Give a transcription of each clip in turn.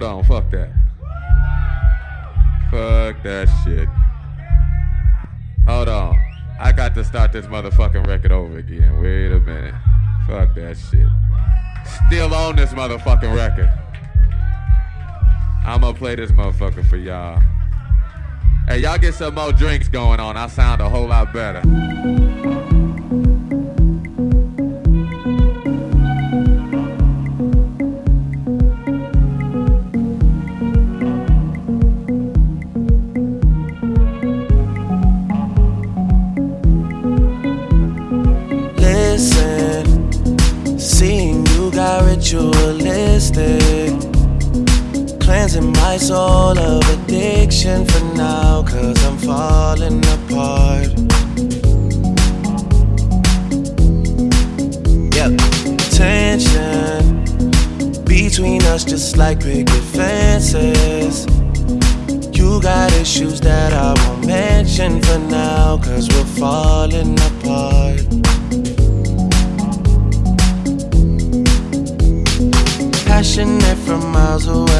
hold on. Fuck that. Fuck that shit. Hold on. I got to start this motherfucking record over again. Wait a minute. Fuck that shit. Still on this motherfucking record. I'ma play this motherfucker for y'all. Hey, y'all get some more drinks going on. I sound a whole lot better. Cleansing my soul of addiction for now, cause I'm falling apart. Yep, tension between us just like picket fences. You got issues that I won't mention for now,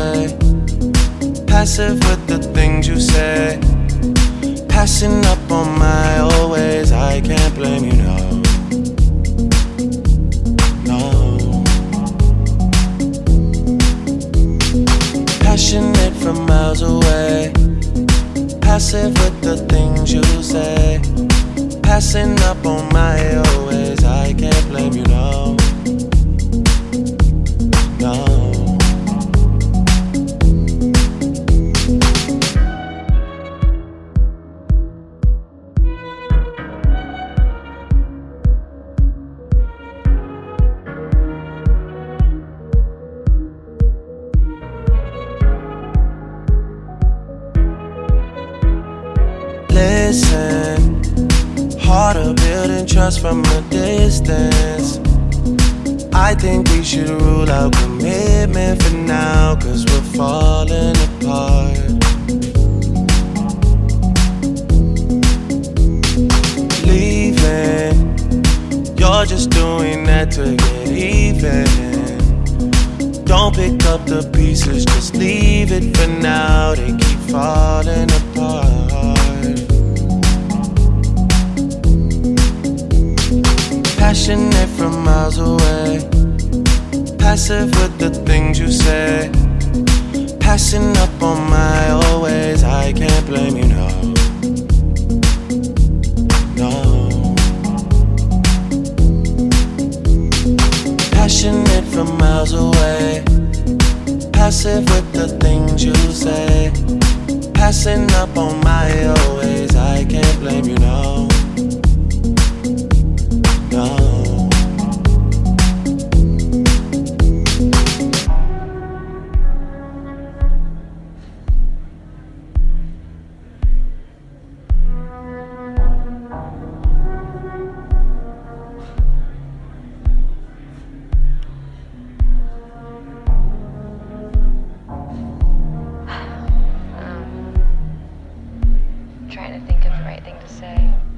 miles passive with the things you say. Passing up on my always, I can't blame you, no. No. Passionate from miles away, passive with the things you say. Passing up on my always, I can't blame you, no. No. Listen, harder building trust from a distance. I think we should rule out commitment for now, cause we're falling apart. Leaving, you're just doing that to get even. Don't pick up the pieces, just leave it for now. They keep falling apart. Passionate from miles away. Passive with the things you say. Passing up on my always. I can't blame you, no. No. Passionate from miles away. Passive with the things you say. Passing up on my always. I can't blame you, no. anything to say.